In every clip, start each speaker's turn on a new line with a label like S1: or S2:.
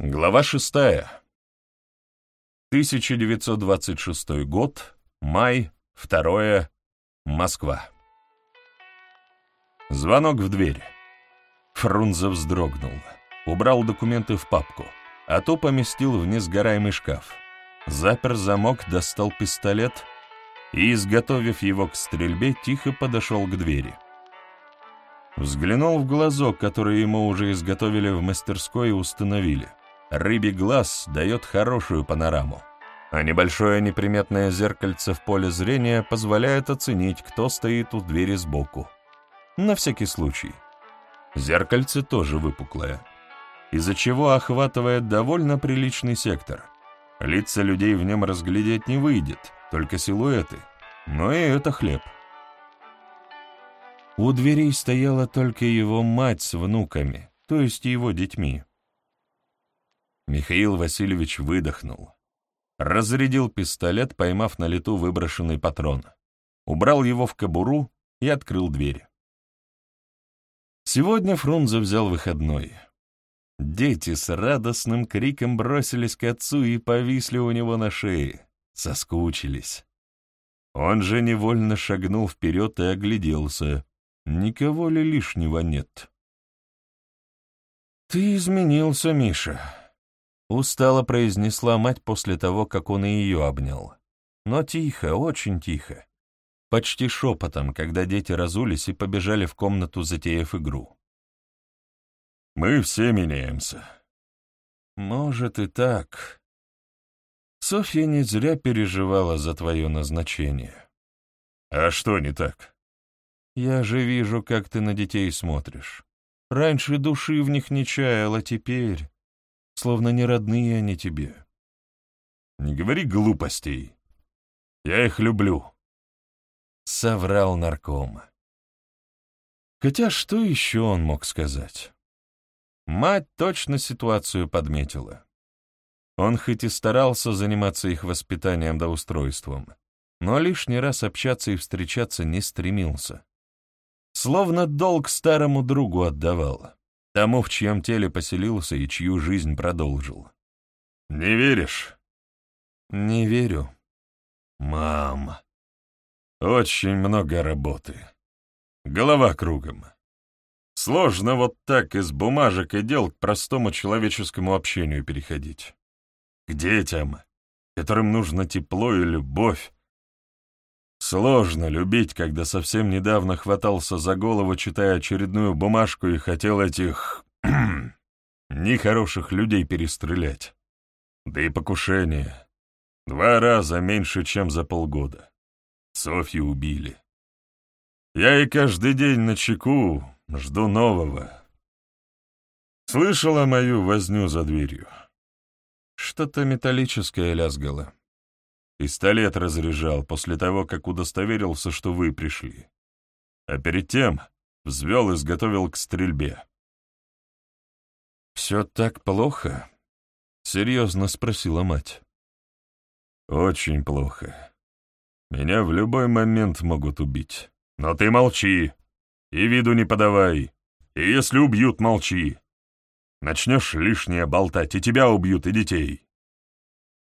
S1: Глава шестая. 1926 год, май, 2 Москва. Звонок в дверь. Фрунзе вздрогнул. Убрал документы в папку, а то поместил в несгораемый шкаф. Запер замок, достал пистолет и, изготовив его к стрельбе, тихо подошел к двери. Взглянул в глазок, который ему уже изготовили в мастерской и установили. Рыбий глаз дает хорошую панораму, а небольшое неприметное зеркальце в поле зрения позволяет оценить, кто стоит у двери сбоку. На всякий случай. Зеркальце тоже выпуклое, из-за чего охватывает довольно приличный сектор. Лица людей в нем разглядеть не выйдет, только силуэты, но и это хлеб. У дверей стояла только его мать с внуками, то есть его детьми. Михаил Васильевич выдохнул. Разрядил пистолет, поймав на лету выброшенный патрон. Убрал его в кобуру и открыл дверь. Сегодня Фрунзе взял выходной. Дети с радостным криком бросились к отцу и повисли у него на шее. Соскучились. Он же невольно шагнул вперед и огляделся. Никого ли лишнего нет? «Ты изменился, Миша», Устало произнесла мать после того, как он и ее обнял. Но тихо, очень тихо. Почти шепотом, когда дети разулись и побежали в комнату, затеяв игру. «Мы все меняемся». «Может и так. Софья не зря переживала за твое назначение».
S2: «А что не так?»
S1: «Я же вижу, как ты на детей смотришь. Раньше души в них не чаяла, теперь...» словно не родные они тебе.
S2: Не говори глупостей. Я их люблю.
S1: Соврал нарком. Хотя что еще он мог сказать? Мать точно ситуацию подметила. Он хоть и старался заниматься их воспитанием да устройством, но лишний раз общаться и встречаться не стремился. Словно долг старому другу отдавал тому, в чьем теле поселился и чью жизнь продолжил.
S2: «Не веришь?»
S1: «Не верю».
S2: «Мам, очень много работы. Голова кругом. Сложно вот так из бумажек и дел к простому человеческому общению переходить. К детям, которым нужно тепло и любовь. Сложно любить, когда совсем недавно хватался за голову, читая очередную бумажку и хотел этих... нехороших людей перестрелять. Да и покушение. Два раза меньше, чем за полгода. Софью убили. Я и каждый день на чеку жду нового. Слышала мою возню за дверью?
S1: Что-то металлическое лязгало.
S2: Пистолет разряжал после того, как удостоверился, что вы пришли. А перед тем взвел и изготовил к стрельбе.
S1: «Все так плохо?» — серьезно спросила мать.
S2: «Очень плохо. Меня в любой момент могут убить. Но ты молчи и виду не подавай. И если убьют, молчи. Начнешь лишнее болтать, и тебя убьют, и детей».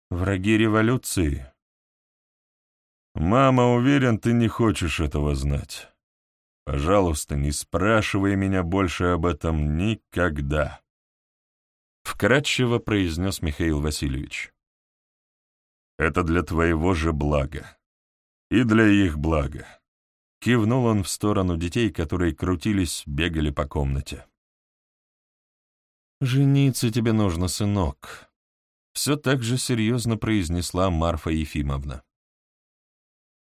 S1: Враги революции.
S2: Мама, уверен, ты не хочешь этого знать. Пожалуйста, не спрашивай меня больше об этом никогда.
S1: Вкратчиво произнес Михаил Васильевич.
S2: Это для твоего же блага. И для их блага.
S1: Кивнул он в сторону детей, которые крутились, бегали по комнате. «Жениться тебе нужно, сынок», все так же серьезно произнесла Марфа Ефимовна.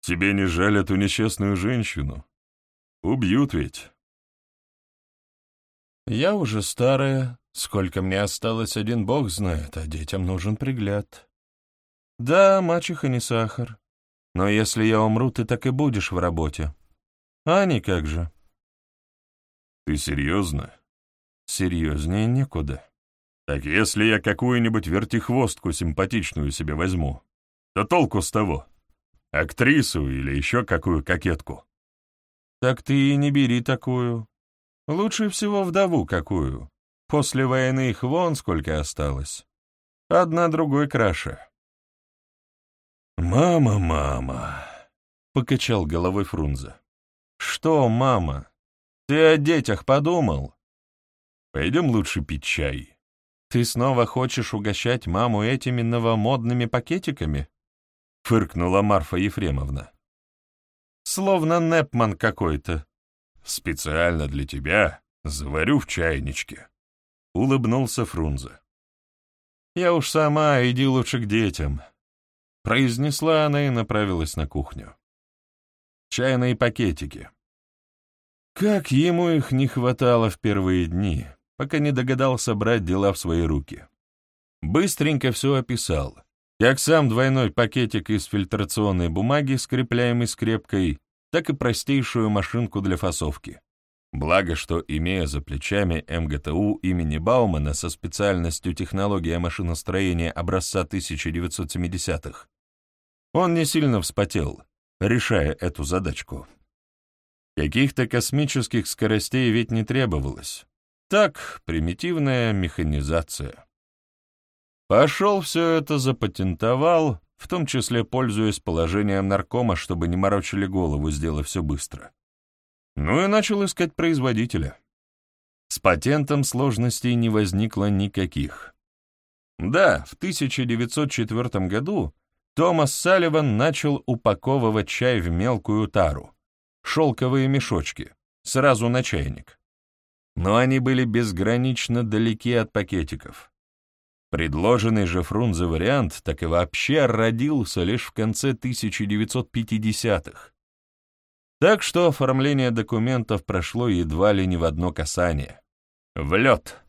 S2: «Тебе не жаль эту несчастную женщину? Убьют ведь».
S1: «Я уже старая, сколько мне осталось, один бог знает, а детям нужен пригляд. Да, мачеха не сахар, но если я умру, ты так и будешь в работе. А они как же?»
S2: «Ты серьезно?»
S1: «Серьезнее некуда».
S2: Так если я какую-нибудь вертихвостку симпатичную себе возьму, то толку с того? Актрису или еще какую кокетку?
S1: Так ты и не бери такую. Лучше всего вдову какую. После войны их вон сколько осталось. Одна другой краше.
S2: «Мама, мама!» — покачал головой Фрунзе.
S1: «Что, мама? Ты о детях подумал?»
S2: «Пойдем лучше пить чай».
S1: «Ты снова хочешь угощать маму этими новомодными пакетиками?» — фыркнула Марфа Ефремовна. «Словно Непман какой-то».
S2: «Специально для тебя заварю в чайничке», — улыбнулся Фрунзе.
S1: «Я уж сама, иди лучше к детям», — произнесла она и направилась на кухню. Чайные пакетики. Как ему их не хватало в первые дни, пока не догадался брать дела в свои руки. Быстренько все описал, как сам двойной пакетик из фильтрационной бумаги, скрепляемый скрепкой, так и простейшую машинку для фасовки. Благо, что, имея за плечами МГТУ имени Баумана со специальностью технология машиностроения образца 1970-х, он не сильно вспотел, решая эту задачку. Каких-то космических скоростей ведь не требовалось. Так, примитивная механизация. Пошел все это запатентовал, в том числе пользуясь положением наркома, чтобы не морочили голову, сделав все быстро. Ну и начал искать производителя. С патентом сложностей не возникло никаких. Да, в 1904 году Томас Салливан начал упаковывать чай в мелкую тару, шелковые мешочки, сразу на чайник. Но они были безгранично далеки от пакетиков. Предложенный же Фрунзе вариант так и вообще родился лишь в конце 1950-х. Так что оформление документов прошло едва ли не в одно касание. В лед.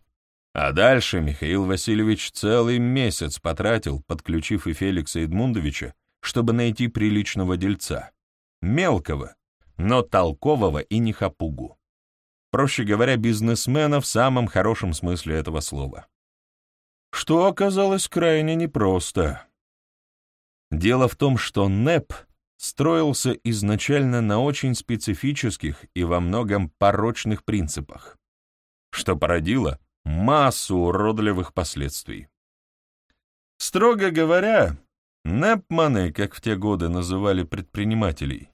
S1: А дальше Михаил Васильевич целый месяц потратил, подключив и Феликса Эдмундовича, чтобы найти приличного дельца. Мелкого, но толкового и не хапугу. Проще говоря, бизнесмена в самом хорошем смысле этого слова. Что оказалось крайне непросто. Дело в том, что НЭП строился изначально на очень специфических и во многом порочных принципах, что породило массу уродливых последствий. Строго говоря, Непманы, как в те годы называли предпринимателей,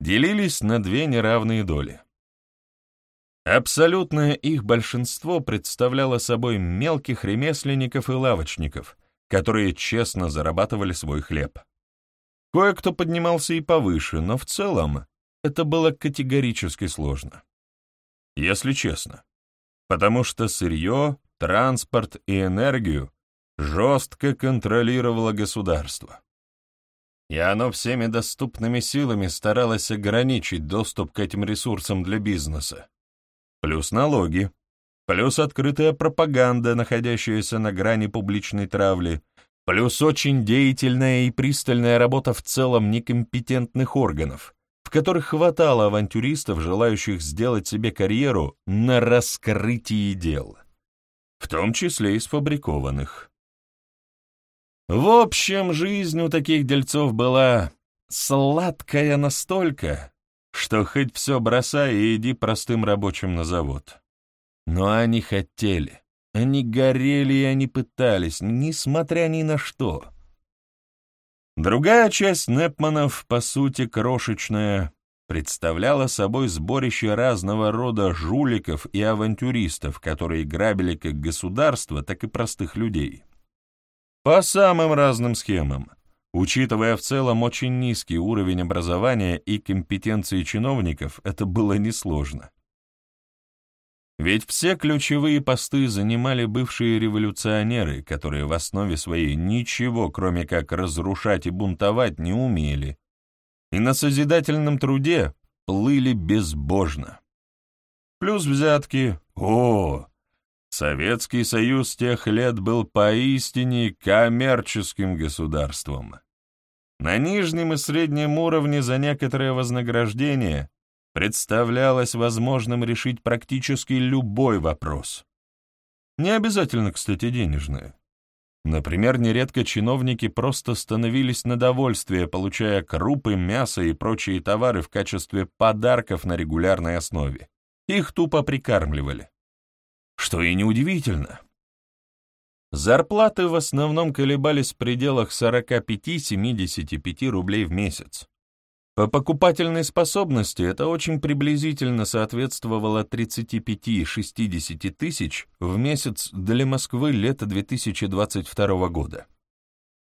S1: делились на две неравные доли. Абсолютное их большинство представляло собой мелких ремесленников и лавочников, которые честно зарабатывали свой хлеб. Кое-кто поднимался и повыше, но в целом это было категорически сложно. Если честно потому что сырье, транспорт и энергию жестко контролировало государство. И оно всеми доступными силами старалось ограничить доступ к этим ресурсам для бизнеса. Плюс налоги, плюс открытая пропаганда, находящаяся на грани публичной травли, плюс очень деятельная и пристальная работа в целом некомпетентных органов, в которых хватало авантюристов, желающих сделать себе карьеру на раскрытии дел, в том числе и сфабрикованных. В общем, жизнь у таких дельцов была сладкая настолько, что хоть все бросай и иди простым рабочим на завод. Но они хотели, они горели и они пытались, несмотря ни на что. Другая часть Непманов, по сути крошечная, представляла собой сборище разного рода жуликов и авантюристов, которые грабили как государство, так и простых людей. По самым разным схемам, учитывая в целом очень низкий уровень образования и компетенции чиновников, это было несложно. Ведь все ключевые посты занимали бывшие революционеры, которые в основе своей ничего, кроме как разрушать и бунтовать, не умели, и на созидательном труде плыли безбожно. Плюс взятки. О, Советский Союз тех лет был поистине коммерческим государством. На нижнем и среднем уровне за некоторое вознаграждение представлялось возможным решить практически любой вопрос. Не обязательно, кстати, денежные. Например, нередко чиновники просто становились на довольствие, получая крупы, мясо и прочие товары в качестве подарков на регулярной основе. Их тупо прикармливали. что и неудивительно. Зарплаты в основном колебались в пределах 45-75 рублей в месяц. По покупательной способности это очень приблизительно соответствовало 35-60 тысяч в месяц для Москвы лета 2022 года.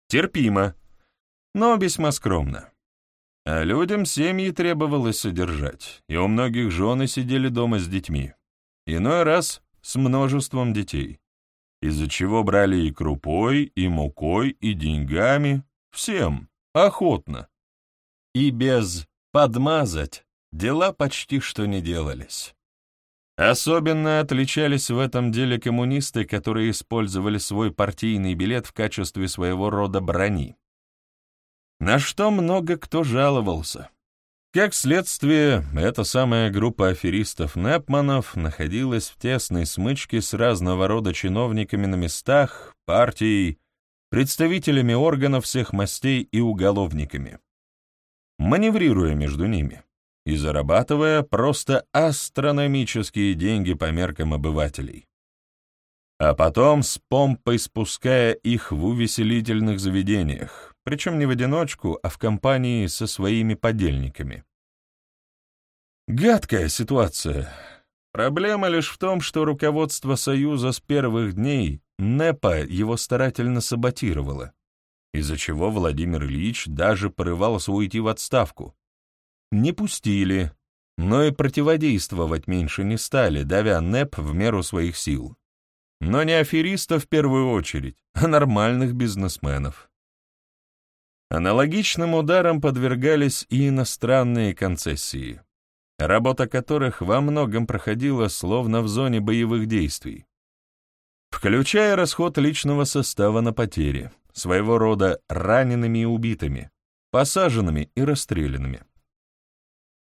S1: Терпимо, но весьма скромно. А людям семьи требовалось содержать, и у многих жены сидели дома с детьми. Иной раз с множеством детей из-за чего брали и крупой, и мукой, и деньгами, всем, охотно. И без «подмазать» дела почти что не делались. Особенно отличались в этом деле коммунисты, которые использовали свой партийный билет в качестве своего рода брони. На что много кто жаловался. Как следствие, эта самая группа аферистов-непманов находилась в тесной смычке с разного рода чиновниками на местах, партией, представителями органов всех мастей и уголовниками, маневрируя между ними и зарабатывая просто астрономические деньги по меркам обывателей. А потом с помпой спуская их в увеселительных заведениях, причем не в одиночку, а в компании со своими подельниками. Гадкая ситуация. Проблема лишь в том, что руководство Союза с первых дней НЭПа его старательно саботировало, из-за чего Владимир Ильич даже порывался уйти в отставку. Не пустили, но и противодействовать меньше не стали, давя НЭП в меру своих сил. Но не аферистов в первую очередь, а нормальных бизнесменов. Аналогичным ударом подвергались и иностранные концессии, работа которых во многом проходила словно в зоне боевых действий, включая расход личного состава на потери, своего рода ранеными и убитыми, посаженными и расстрелянными.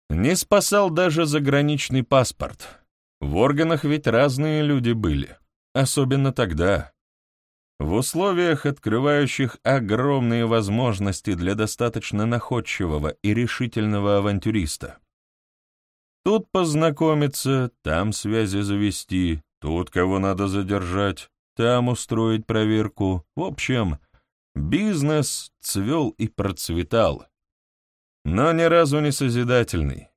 S1: Не спасал даже заграничный паспорт. В органах ведь разные люди были, особенно тогда, в условиях, открывающих огромные возможности для достаточно находчивого и решительного авантюриста. Тут познакомиться, там связи завести, тут кого надо задержать, там устроить проверку. В общем, бизнес цвел и процветал. Но ни разу не созидательный.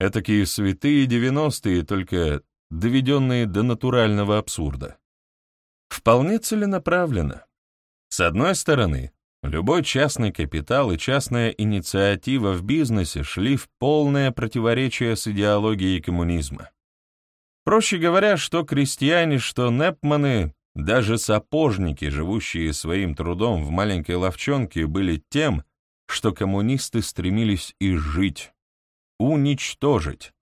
S1: Этакие святые девяностые, только доведенные до натурального абсурда вполне целенаправленно. С одной стороны, любой частный капитал и частная инициатива в бизнесе шли в полное противоречие с идеологией коммунизма. Проще говоря, что крестьяне, что непманы, даже сапожники, живущие своим трудом в маленькой ловчонке, были тем, что коммунисты стремились изжить, уничтожить.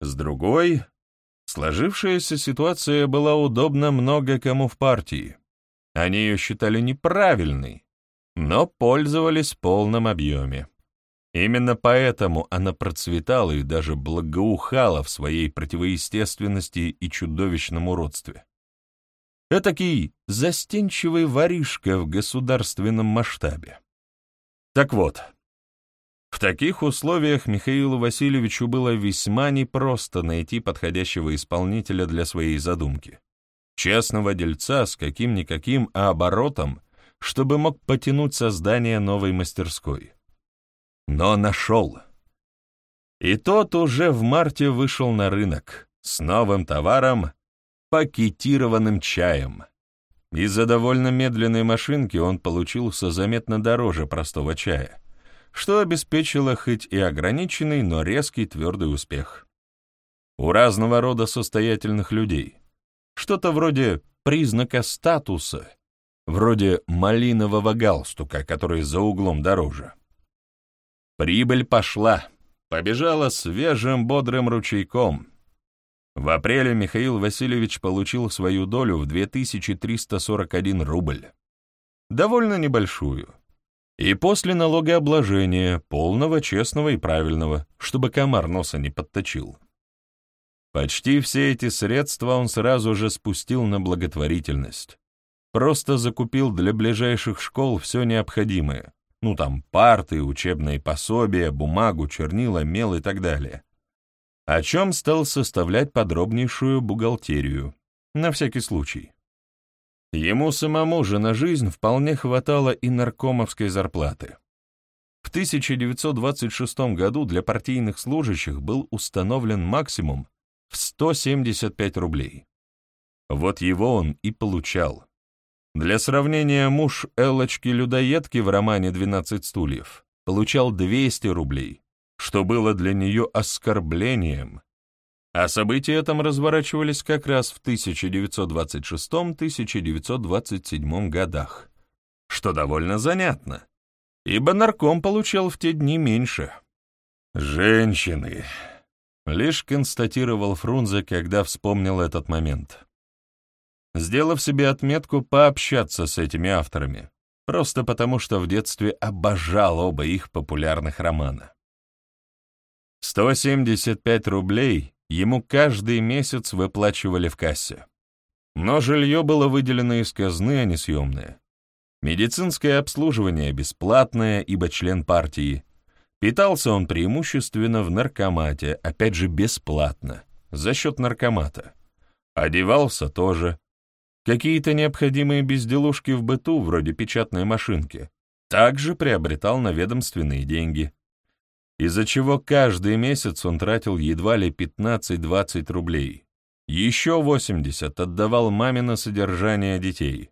S1: С другой, Сложившаяся ситуация была удобна много кому в партии. Они ее считали неправильной, но пользовались в полном объеме. Именно поэтому она процветала и даже благоухала в своей противоестественности и чудовищном уродстве. Этакий застенчивый воришка в государственном масштабе. Так вот, в таких условиях Михаилу Васильевичу было весьма непросто найти подходящего исполнителя для своей задумки. Честного дельца с каким-никаким оборотом, чтобы мог потянуть создание новой мастерской. Но нашел. И тот уже в марте вышел на рынок с новым товаром, пакетированным чаем. Из-за довольно медленной машинки он получился заметно дороже простого чая что обеспечило хоть и ограниченный, но резкий твердый успех. У разного рода состоятельных людей. Что-то вроде признака статуса, вроде малинового галстука, который за углом дороже. Прибыль пошла, побежала свежим бодрым ручейком. В апреле Михаил Васильевич получил свою долю в 2341 рубль. Довольно небольшую, и после налогообложения, полного, честного и правильного, чтобы комар носа не подточил. Почти все эти средства он сразу же спустил на благотворительность. Просто закупил для ближайших школ все необходимое. Ну там парты, учебные пособия, бумагу, чернила, мел и так далее. О чем стал составлять подробнейшую бухгалтерию, на всякий случай. Ему самому же на жизнь вполне хватало и наркомовской зарплаты. В 1926 году для партийных служащих был установлен максимум в 175 рублей. Вот его он и получал. Для сравнения, муж Эллочки-людоедки в романе «12 стульев» получал 200 рублей, что было для нее оскорблением. А события там разворачивались как раз в 1926-1927 годах, что довольно занятно, ибо нарком получал в те дни меньше. «Женщины», — лишь констатировал Фрунзе, когда вспомнил этот момент сделав себе отметку пообщаться с этими авторами, просто потому что в детстве обожал оба их популярных романа. 175 рублей ему каждый месяц выплачивали в кассе. Но жилье было выделено из казны, а не съемное. Медицинское обслуживание бесплатное, ибо член партии. Питался он преимущественно в наркомате, опять же бесплатно, за счет наркомата. Одевался тоже, Какие-то необходимые безделушки в быту, вроде печатной машинки, также приобретал на ведомственные деньги, из-за чего каждый месяц он тратил едва ли 15-20 рублей. Еще 80 отдавал маме на содержание детей,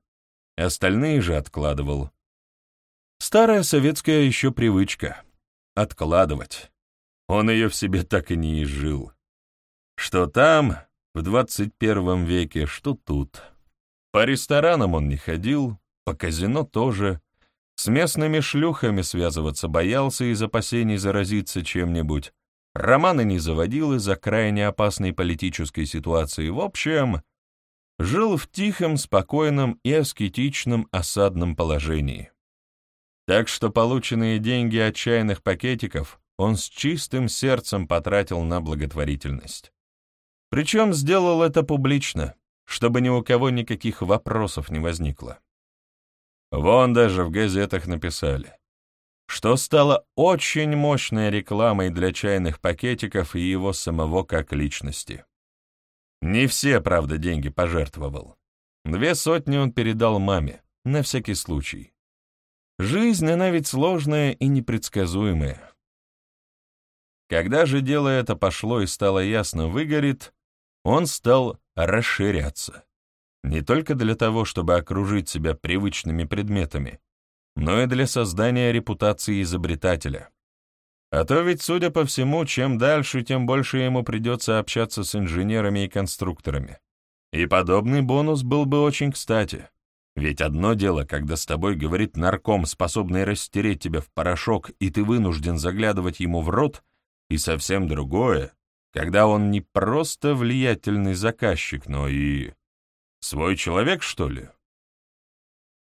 S1: остальные же откладывал. Старая советская еще привычка — откладывать. Он ее в себе так и не изжил. Что там, в 21 веке, что тут. По ресторанам он не ходил, по казино тоже. С местными шлюхами связываться боялся из опасений заразиться чем-нибудь. Романы не заводил из-за крайне опасной политической ситуации. В общем, жил в тихом, спокойном и аскетичном осадном положении. Так что полученные деньги от чайных пакетиков он с чистым сердцем потратил на благотворительность. Причем сделал это публично, чтобы ни у кого никаких вопросов не возникло. Вон даже в газетах написали, что стало очень мощной рекламой для чайных пакетиков и его самого как личности. Не все, правда, деньги пожертвовал. Две сотни он передал маме, на всякий случай. Жизнь, она ведь сложная и непредсказуемая. Когда же дело это пошло и стало ясно выгорит, он стал расширяться. Не только для того, чтобы окружить себя привычными предметами, но и для создания репутации изобретателя. А то ведь, судя по всему, чем дальше, тем больше ему придется общаться с инженерами и конструкторами. И подобный бонус был бы очень кстати. Ведь одно дело, когда с тобой говорит нарком, способный растереть тебя в порошок, и ты вынужден заглядывать ему в рот, и совсем другое, когда он не просто влиятельный заказчик, но и... свой человек, что ли?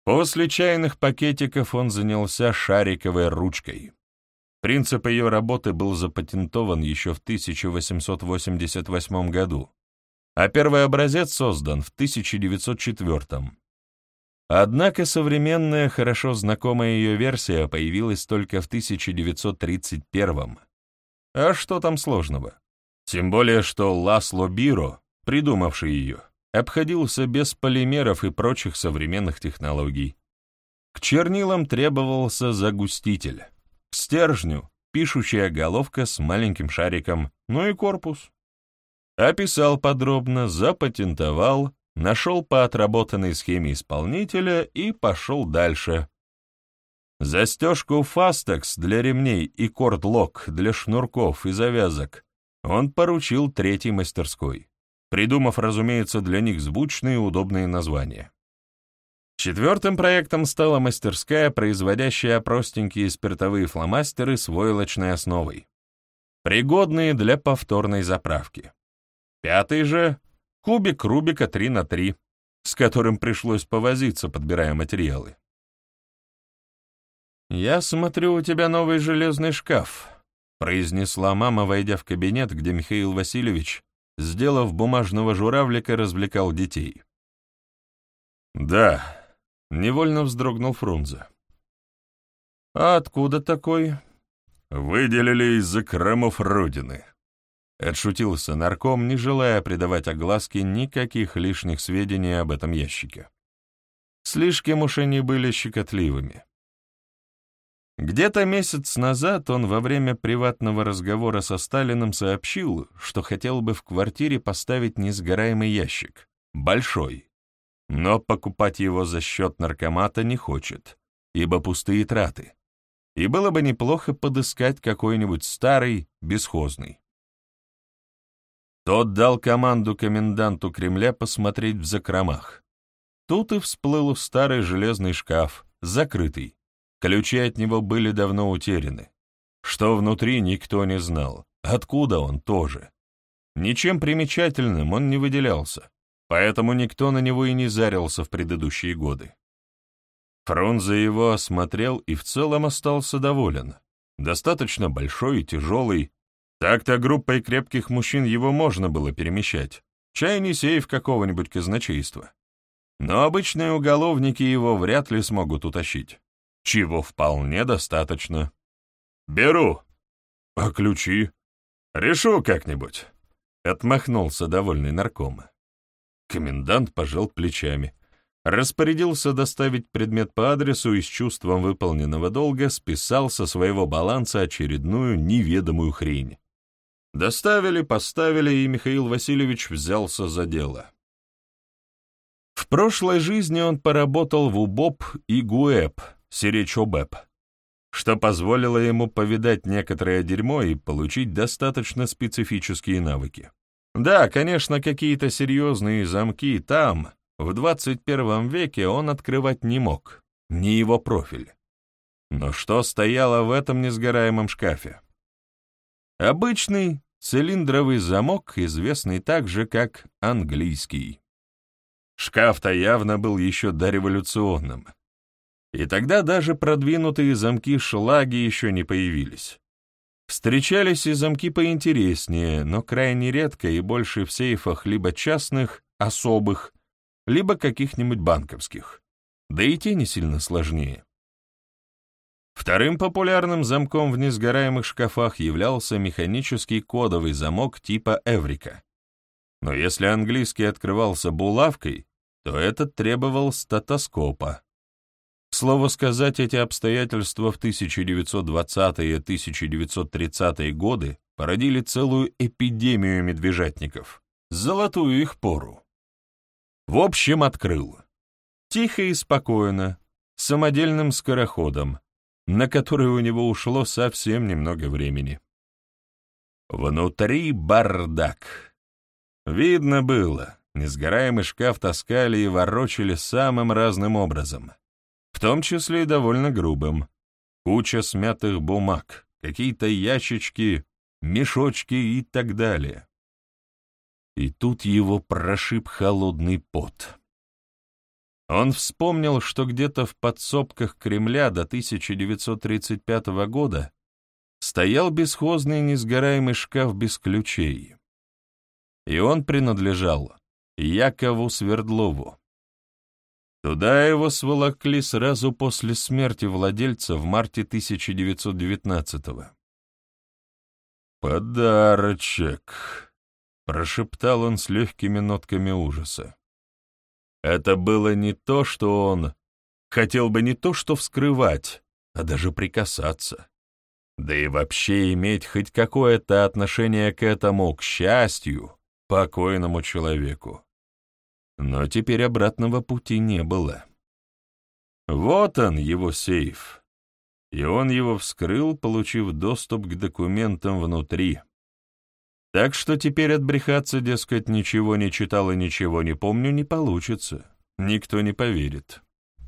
S1: После чайных пакетиков он занялся шариковой ручкой. Принцип ее работы был запатентован еще в 1888 году, а первый образец создан в 1904. Однако современная, хорошо знакомая ее версия появилась только в 1931. А что там сложного? Тем более, что Ласло Биро, придумавший ее, обходился без полимеров и прочих современных технологий. К чернилам требовался загуститель, к стержню — пишущая головка с маленьким шариком, ну и корпус. Описал подробно, запатентовал, нашел по отработанной схеме исполнителя и пошел дальше. Застежку Fastex для ремней и корд-лок для шнурков и завязок он поручил третьей мастерской, придумав, разумеется, для них звучные и удобные названия. Четвертым проектом стала мастерская, производящая простенькие спиртовые фломастеры с войлочной основой, пригодные для повторной заправки. Пятый же — кубик Рубика 3 на 3, с которым пришлось повозиться, подбирая материалы. «Я смотрю, у тебя новый железный шкаф», произнесла мама, войдя в кабинет, где Михаил Васильевич, сделав бумажного журавлика, развлекал детей. «Да», — невольно вздрогнул Фрунзе. «А откуда такой?» «Выделили из-за кромов Родины». — отшутился нарком, не желая придавать огласке никаких лишних сведений об этом ящике. Слишком уж они были щекотливыми. Где-то месяц назад он во время приватного разговора со Сталиным сообщил, что хотел бы в квартире поставить несгораемый ящик, большой, но покупать его за счет наркомата не хочет, ибо пустые траты. И было бы неплохо подыскать какой-нибудь старый, бесхозный. Тот дал команду коменданту Кремля посмотреть в закромах. Тут и всплыл старый железный шкаф, закрытый, Ключи от него были давно утеряны. Что внутри, никто не знал. Откуда он тоже. Ничем примечательным он не выделялся, поэтому никто на него и не зарился в предыдущие годы. Фрунзе его осмотрел и в целом остался доволен. Достаточно большой и тяжелый. Так-то группой крепких мужчин его можно было перемещать. Чай не сейф какого-нибудь казначейства. Но обычные уголовники его вряд ли смогут утащить чего вполне достаточно. «Беру. А ключи? Решу как-нибудь», — отмахнулся довольный нарком. Комендант пожал плечами, распорядился доставить предмет по адресу и с чувством выполненного долга списал со своего баланса очередную неведомую хрень. Доставили, поставили, и Михаил Васильевич взялся за дело. В прошлой жизни он поработал в УБОП и ГУЭП, Сиречобэп, что позволило ему повидать некоторое дерьмо и получить достаточно специфические навыки. Да, конечно, какие-то серьезные замки там, в 21 веке, он открывать не мог, не его профиль. Но что стояло в этом несгораемом шкафе? Обычный цилиндровый замок, известный также как английский. Шкаф-то явно был еще дореволюционным, и тогда даже продвинутые замки-шлаги еще не появились. Встречались и замки поинтереснее, но крайне редко и больше в сейфах либо частных, особых, либо каких-нибудь банковских. Да и те не сильно сложнее. Вторым популярным замком в несгораемых шкафах являлся механический кодовый замок типа Эврика. Но если английский открывался булавкой, то этот требовал статоскопа, Слово сказать, эти обстоятельства в 1920-е 1930-е годы породили целую эпидемию медвежатников, золотую их пору. В общем, открыл. Тихо и спокойно, самодельным скороходом, на который у него ушло совсем немного времени. Внутри бардак. Видно было, несгораемый шкаф таскали и ворочали самым разным образом — в том числе и довольно грубым. Куча смятых бумаг, какие-то ящички, мешочки и так далее. И тут его прошиб холодный пот. Он вспомнил, что где-то в подсобках Кремля до 1935 года стоял бесхозный несгораемый шкаф без ключей. И он принадлежал Якову Свердлову, Туда его сволокли сразу после смерти владельца в марте 1919-го. «Подарочек», — прошептал он с легкими нотками ужаса. Это было не то, что он хотел бы не то, что вскрывать, а даже прикасаться. Да и вообще иметь хоть какое-то отношение к этому, к счастью, покойному человеку. Но теперь обратного пути не было. Вот он, его сейф. И он его вскрыл, получив доступ к документам внутри. Так что теперь отбрехаться, дескать, ничего не читал и ничего не помню, не получится. Никто не поверит.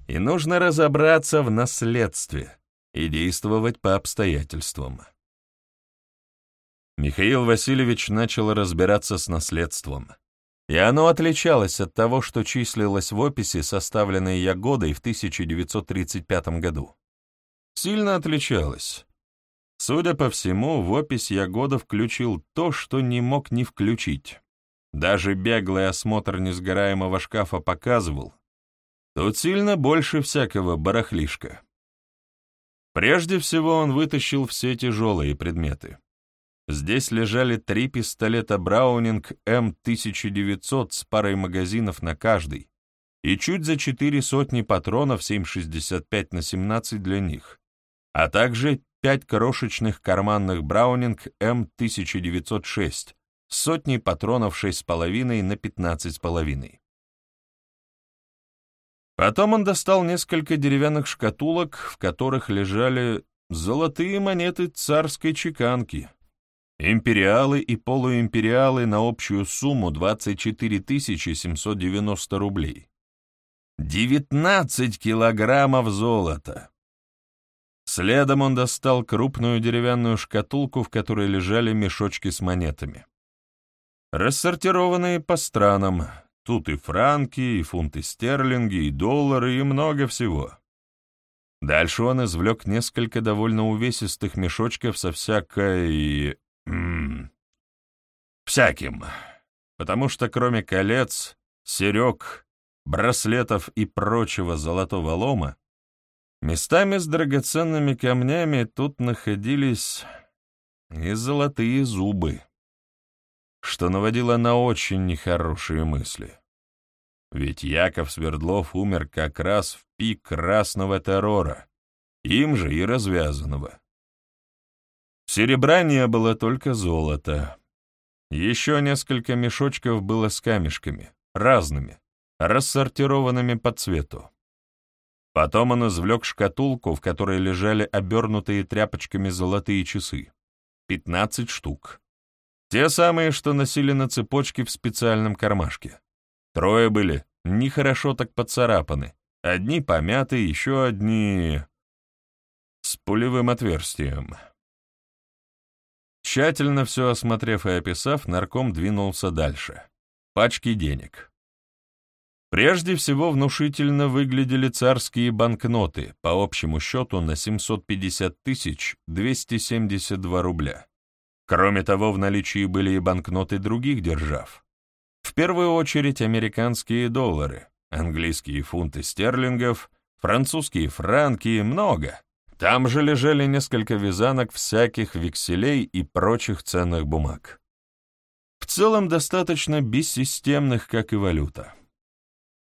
S1: И нужно разобраться в наследстве и действовать по обстоятельствам. Михаил Васильевич начал разбираться с наследством и оно отличалось от того, что числилось в описи, составленной Ягодой в 1935 году. Сильно отличалось. Судя по всему, в опись Ягода включил то, что не мог не включить. Даже беглый осмотр несгораемого шкафа показывал, тут сильно больше всякого барахлишка. Прежде всего он вытащил все тяжелые предметы. Здесь лежали три пистолета Браунинг М1900 с парой магазинов на каждый и чуть за четыре сотни патронов 7,65 на 17 для них, а также пять крошечных карманных Браунинг М1906 с сотней патронов 6,5 на 15,5. Потом он достал несколько деревянных шкатулок, в которых лежали золотые монеты царской чеканки, империалы и полуимпериалы на общую сумму 24 790 рублей. 19 килограммов золота! Следом он достал крупную деревянную шкатулку, в которой лежали мешочки с монетами. Рассортированные по странам, тут и франки, и фунты стерлинги, и доллары, и много всего. Дальше он извлек несколько довольно увесистых мешочков со всякой... М всяким, потому что кроме колец, серег, браслетов и прочего золотого лома, местами с драгоценными камнями тут находились и золотые зубы, что наводило на очень нехорошие мысли. Ведь Яков Свердлов умер как раз в пик красного террора, им же и развязанного. Серебра не было только золото. Еще несколько мешочков было с камешками, разными, рассортированными по цвету. Потом он извлек шкатулку, в которой лежали обернутые тряпочками золотые часы. Пятнадцать штук. Те самые, что носили на цепочке в специальном кармашке. Трое были, нехорошо так поцарапаны. Одни помяты, еще одни... с пулевым отверстием. Тщательно все осмотрев и описав, нарком двинулся дальше. Пачки денег. Прежде всего внушительно выглядели царские банкноты, по общему счету на 750 тысяч 272 рубля. Кроме того, в наличии были и банкноты других держав. В первую очередь американские доллары, английские фунты стерлингов, французские франки, много. Там же лежали несколько вязанок всяких векселей и прочих ценных бумаг. В целом достаточно бессистемных, как и валюта.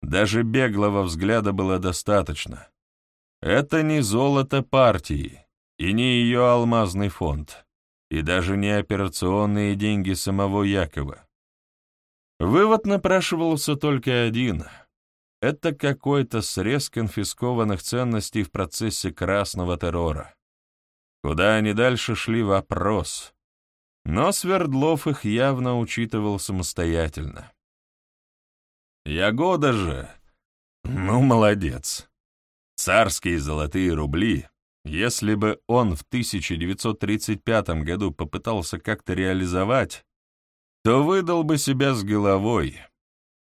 S1: Даже беглого взгляда было достаточно. Это не золото партии, и не ее алмазный фонд, и даже не операционные деньги самого Якова. Вывод напрашивался только один. Это какой-то срез конфискованных ценностей в процессе красного террора. Куда они дальше шли — вопрос. Но Свердлов их явно учитывал самостоятельно. Ягода же... Ну, молодец. Царские золотые рубли, если бы он в 1935 году попытался как-то реализовать, то выдал бы себя с головой.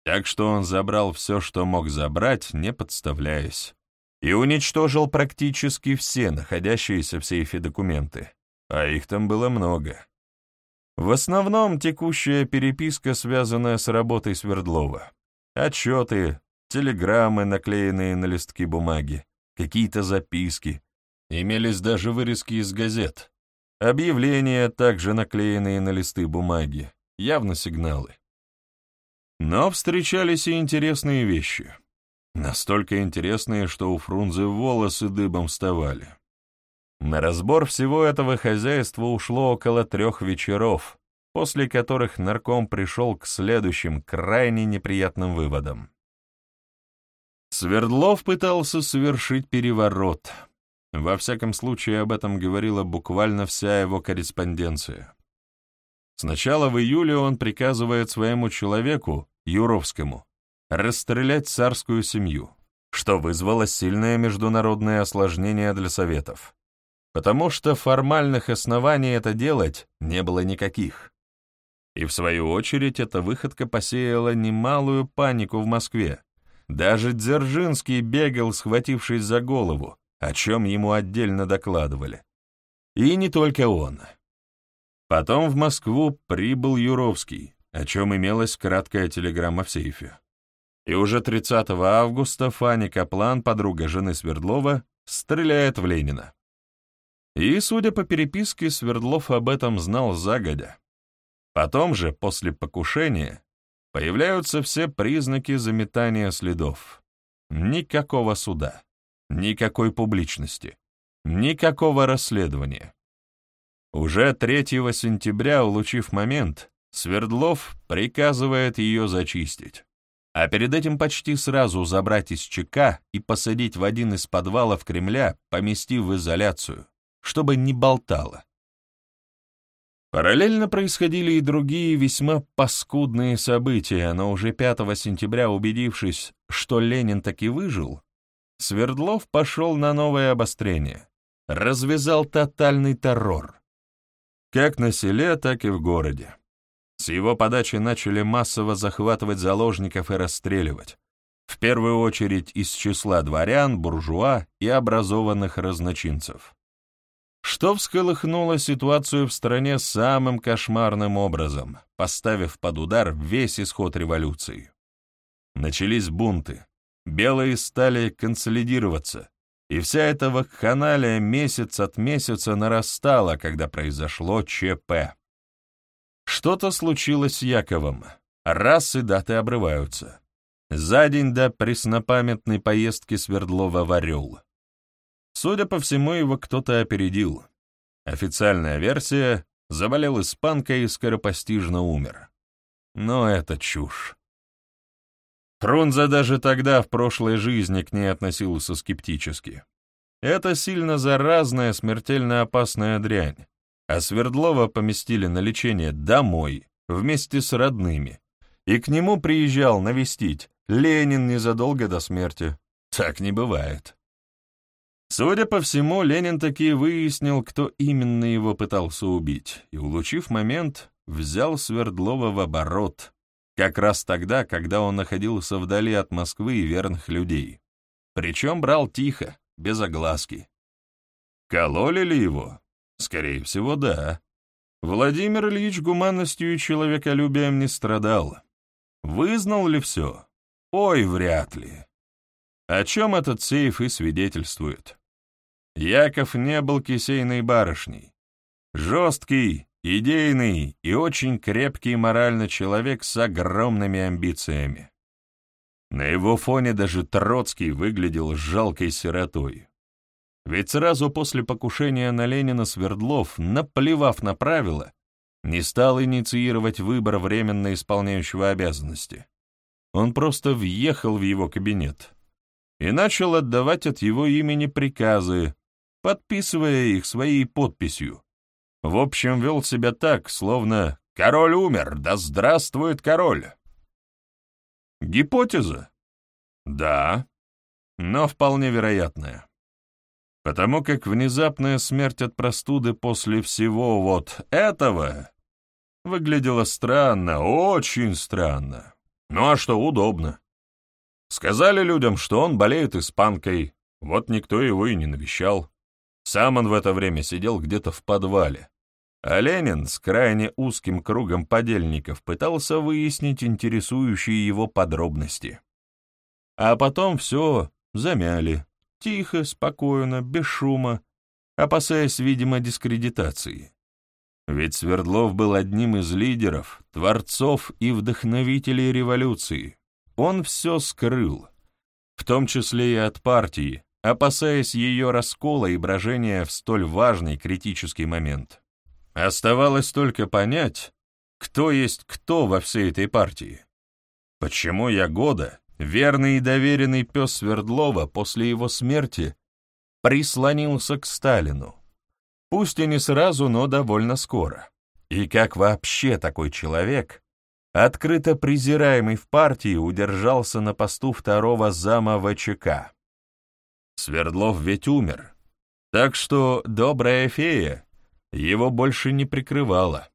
S1: Так что он забрал все, что мог забрать, не подставляясь, и уничтожил практически все находящиеся в сейфе документы, а их там было много. В основном текущая переписка, связанная с работой Свердлова. Отчеты, телеграммы, наклеенные на листки бумаги, какие-то записки. Имелись даже вырезки из газет. Объявления, также наклеенные на листы бумаги, явно сигналы. Но встречались и интересные вещи. Настолько интересные, что у Фрунзе волосы дыбом вставали. На разбор всего этого хозяйства ушло около трех вечеров, после которых нарком пришел к следующим крайне неприятным выводам. Свердлов пытался совершить переворот. Во всяком случае, об этом говорила буквально вся его корреспонденция. Сначала в июле он приказывает своему человеку, Юровскому, расстрелять царскую семью, что вызвало сильное международное осложнение для Советов, потому что формальных оснований это делать не было никаких. И в свою очередь эта выходка посеяла немалую панику в Москве. Даже Дзержинский бегал, схватившись за голову, о чем ему отдельно докладывали. И не только он. Потом в Москву прибыл Юровский, о чем имелась краткая телеграмма в сейфе. И уже 30 августа Фанни Каплан, подруга жены Свердлова, стреляет в Ленина. И, судя по переписке, Свердлов об этом знал загодя. Потом же, после покушения, появляются все признаки заметания следов. Никакого суда, никакой публичности, никакого расследования. Уже 3 сентября, улучив момент, Свердлов приказывает ее зачистить, а перед этим почти сразу забрать из ЧК и посадить в один из подвалов Кремля, поместив в изоляцию, чтобы не болтала. Параллельно происходили и другие весьма паскудные события, но уже 5 сентября, убедившись, что Ленин таки выжил, Свердлов пошел на новое обострение, развязал тотальный террор. Как на селе, так и в городе. С его подачи начали массово захватывать заложников и расстреливать, в первую очередь из числа дворян, буржуа и образованных разночинцев что всколыхнуло ситуацию в стране самым кошмарным образом, поставив под удар весь исход революции. Начались бунты, белые стали консолидироваться, и вся эта вакханалия месяц от месяца нарастала, когда произошло ЧП. Что-то случилось с Яковом, раз и даты обрываются. За день до преснопамятной поездки Свердлова в Орел. Судя по всему, его кто-то опередил. Официальная версия — заболел испанкой и скоропостижно умер. Но это чушь. Фрунзе даже тогда, в прошлой жизни, к ней относился скептически. Это сильно заразная, смертельно опасная дрянь, а Свердлова поместили на лечение домой, вместе с родными, и к нему приезжал навестить Ленин незадолго до смерти. Так не бывает. Судя по всему, Ленин таки выяснил, кто именно его пытался убить, и, улучив момент, взял Свердлова в оборот, как раз тогда, когда он находился вдали от Москвы и верных людей. Причем брал тихо, без огласки. Кололи ли его? Скорее всего, да. Владимир Ильич гуманностью и человеколюбием не страдал. Вызнал ли все? Ой, вряд ли. О чем этот сейф и свидетельствует. Яков не был кисейной барышней. Жесткий, идейный и очень крепкий морально человек с огромными амбициями. На его фоне даже Троцкий выглядел жалкой сиротой. Ведь сразу после покушения на Ленина Свердлов, наплевав на правила, не стал инициировать выбор временно исполняющего обязанности. Он просто въехал в его кабинет и начал отдавать от его имени приказы, подписывая их своей подписью. В общем, вел себя так, словно «король умер, да здравствует король». Гипотеза? Да, но вполне вероятная. Потому как внезапная смерть от простуды после всего вот этого выглядела странно, очень странно. Ну а что, удобно. Сказали людям, что он болеет испанкой, вот никто его и не навещал. Сам он в это время сидел где-то в подвале, а Ленин с крайне узким кругом подельников пытался выяснить интересующие его подробности. А потом все замяли, тихо, спокойно, без шума, опасаясь, видимо, дискредитации. Ведь Свердлов был одним из лидеров, творцов и вдохновителей революции. Он все скрыл, в том числе и от партии, опасаясь ее раскола и брожения в столь важный критический момент. Оставалось только понять, кто есть кто во всей этой партии. Почему Ягода, верный и доверенный пес Свердлова после его смерти, прислонился к Сталину? Пусть и не сразу, но довольно скоро. И как вообще такой человек, открыто презираемый в партии, удержался на посту второго зама ВЧК? Свердлов ведь умер, так что добрая фея его больше не прикрывала.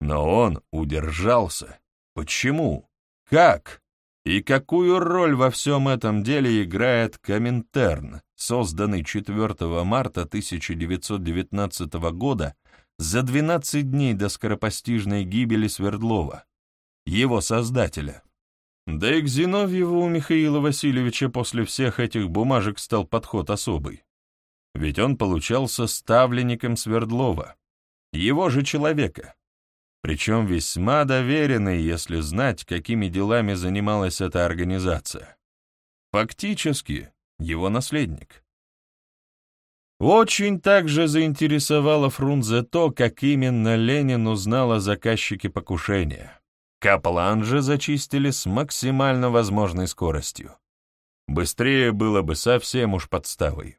S1: Но он удержался. Почему? Как? И какую роль во всем этом деле играет Коминтерн, созданный 4 марта 1919 года за 12 дней до скоропостижной гибели Свердлова, его создателя? Да и к Зиновьеву у Михаила Васильевича после всех этих бумажек стал подход особый. Ведь он получался ставленником Свердлова, его же человека, причем весьма доверенный, если знать, какими делами занималась эта организация. Фактически, его наследник. Очень также заинтересовало Фрунзе то, как именно Ленин узнал о заказчике покушения. Каплан же зачистили с максимально возможной скоростью. Быстрее было бы совсем уж подставой.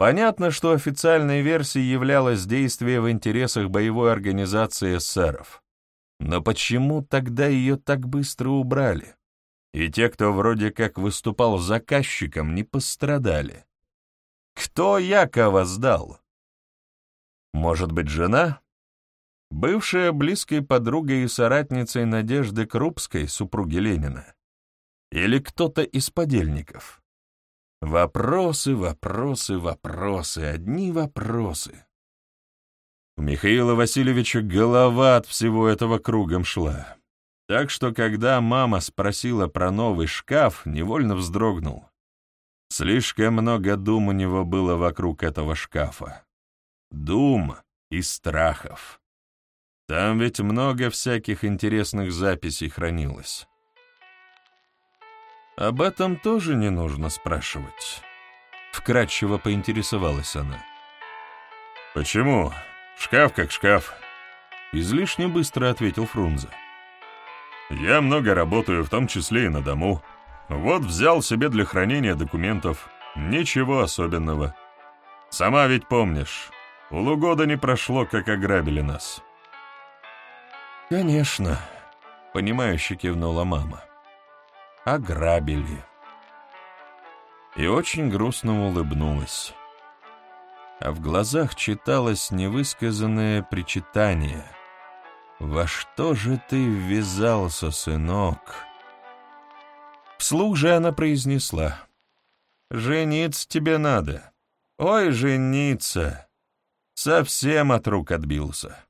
S1: Понятно, что официальной версией являлось действие в интересах боевой организации эсеров. Но почему тогда ее так быстро убрали? И те, кто вроде как выступал заказчиком, не пострадали. Кто Якова сдал? Может быть, жена? Бывшая близкой подругой и соратницей Надежды Крупской, супруги Ленина? Или кто-то из подельников? Вопросы, вопросы, вопросы, одни вопросы. У Михаила Васильевича голова от всего этого кругом шла. Так что, когда мама спросила про новый шкаф, невольно вздрогнул. Слишком много дум у него было вокруг этого шкафа. Дум и страхов. Там ведь много всяких интересных записей хранилось. Об этом тоже не нужно спрашивать. Вкратчиво поинтересовалась она.
S2: «Почему? Шкаф как шкаф», —
S1: излишне быстро ответил Фрунзе.
S2: «Я много работаю, в том числе и на дому. Вот взял себе для хранения документов. Ничего особенного. Сама ведь помнишь, полугода не прошло, как ограбили нас».
S1: «Конечно», — понимающе кивнула мама ограбили. И очень грустно улыбнулась. А в глазах читалось невысказанное причитание. «Во что же ты ввязался, сынок?» Вслух же она произнесла. «Жениться тебе надо. Ой, жениться!» Совсем от рук отбился.